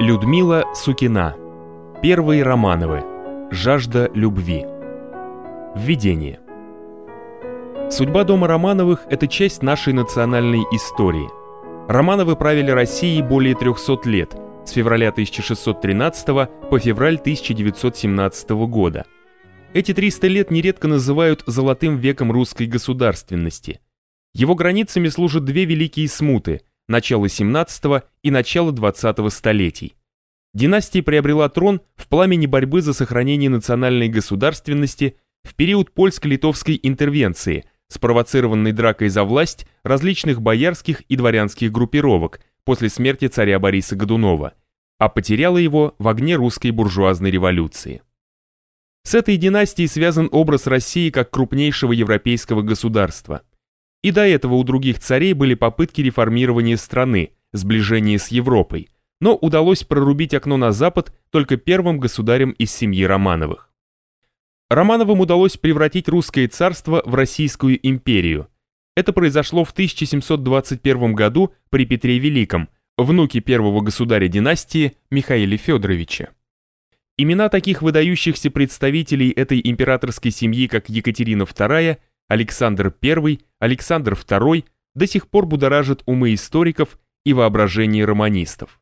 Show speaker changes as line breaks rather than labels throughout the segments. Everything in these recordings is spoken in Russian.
Людмила Сукина. Первые Романовы. Жажда любви. Введение. Судьба дома Романовых – это часть нашей национальной истории. Романовы правили Россией более 300 лет, с февраля 1613 по февраль 1917 года. Эти 300 лет нередко называют «золотым веком русской государственности». Его границами служат две великие смуты – начала 17 и начала 20 столетий. Династия приобрела трон в пламени борьбы за сохранение национальной государственности в период польско-литовской интервенции, спровоцированной дракой за власть различных боярских и дворянских группировок после смерти царя Бориса Годунова, а потеряла его в огне русской буржуазной революции. С этой династией связан образ России как крупнейшего европейского государства. И до этого у других царей были попытки реформирования страны, сближения с Европой, но удалось прорубить окно на запад только первым государем из семьи Романовых. Романовым удалось превратить русское царство в Российскую империю. Это произошло в 1721 году при Петре Великом, внуке первого государя династии Михаиле Федоровича. Имена таких выдающихся представителей этой императорской семьи, как Екатерина II, Александр I, Александр II до сих пор будоражит умы историков и воображение романистов.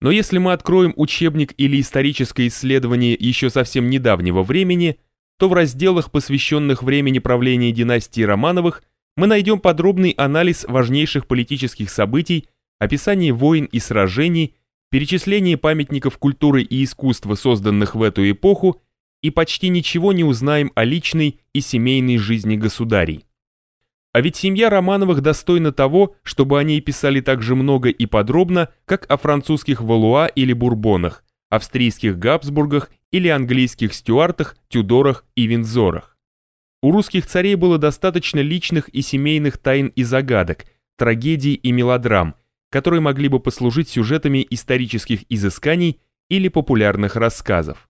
Но если мы откроем учебник или историческое исследование еще совсем недавнего времени, то в разделах, посвященных времени правления династии Романовых, мы найдем подробный анализ важнейших политических событий, описание войн и сражений, перечисление памятников культуры и искусства, созданных в эту эпоху, и почти ничего не узнаем о личной и семейной жизни государей. А ведь семья Романовых достойна того, чтобы о ней писали так же много и подробно, как о французских Валуа или Бурбонах, австрийских Габсбургах или английских Стюартах, Тюдорах и Винзорах. У русских царей было достаточно личных и семейных тайн и загадок, трагедий и мелодрам, которые могли бы послужить сюжетами исторических изысканий или популярных рассказов.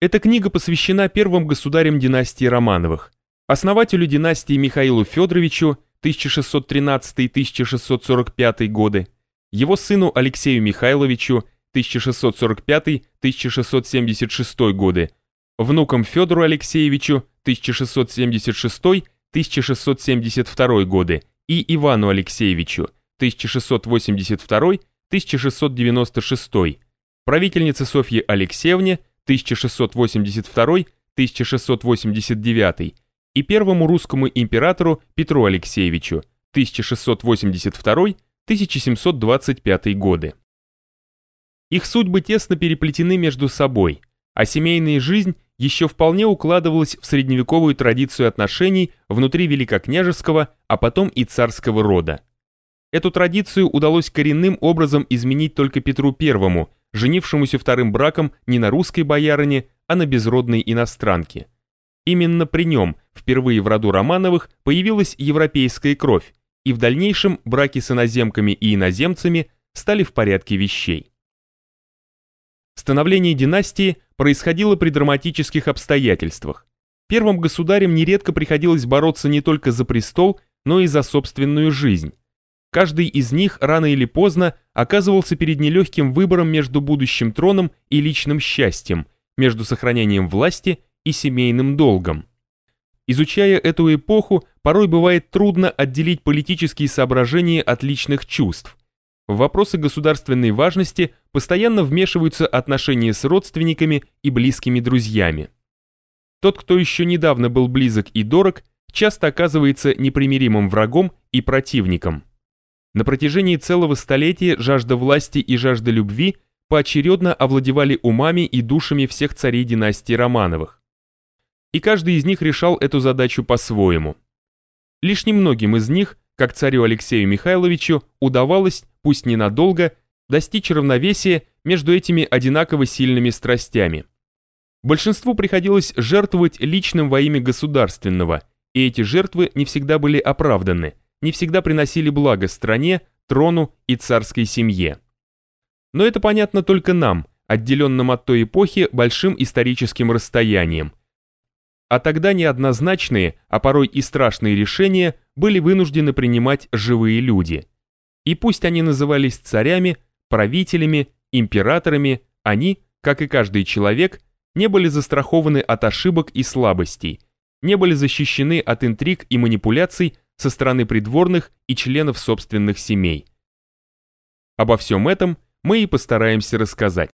Эта книга посвящена первым государям династии Романовых, основателю династии Михаилу Федоровичу 1613-1645 годы, его сыну Алексею Михайловичу 1645-1676 годы, внукам Федору Алексеевичу 1676-1672 годы и Ивану Алексеевичу 1682-1696, правительнице Софье Алексеевне 1682-1689 и первому русскому императору Петру Алексеевичу 1682-1725 годы. Их судьбы тесно переплетены между собой, а семейная жизнь еще вполне укладывалась в средневековую традицию отношений внутри великокняжеского, а потом и царского рода. Эту традицию удалось коренным образом изменить только Петру Первому, женившемуся вторым браком не на русской боярине, а на безродной иностранке. Именно при нем впервые в роду Романовых появилась европейская кровь, и в дальнейшем браки с иноземками и иноземцами стали в порядке вещей. Становление династии происходило при драматических обстоятельствах. Первым государям нередко приходилось бороться не только за престол, но и за собственную жизнь. Каждый из них рано или поздно оказывался перед нелегким выбором между будущим троном и личным счастьем, между сохранением власти и семейным долгом. Изучая эту эпоху, порой бывает трудно отделить политические соображения от личных чувств. В вопросы государственной важности постоянно вмешиваются отношения с родственниками и близкими друзьями. Тот, кто еще недавно был близок и дорог, часто оказывается непримиримым врагом и противником. На протяжении целого столетия жажда власти и жажда любви поочередно овладевали умами и душами всех царей династии Романовых. И каждый из них решал эту задачу по-своему. Лишь немногим из них, как царю Алексею Михайловичу, удавалось, пусть ненадолго, достичь равновесия между этими одинаково сильными страстями. Большинству приходилось жертвовать личным во имя государственного, и эти жертвы не всегда были оправданы – не всегда приносили благо стране, трону и царской семье. Но это понятно только нам, отделенным от той эпохи большим историческим расстоянием. А тогда неоднозначные, а порой и страшные решения были вынуждены принимать живые люди. И пусть они назывались царями, правителями, императорами, они, как и каждый человек, не были застрахованы от ошибок и слабостей, не были защищены от интриг и манипуляций со стороны придворных и членов собственных семей. Обо всем этом мы и постараемся рассказать.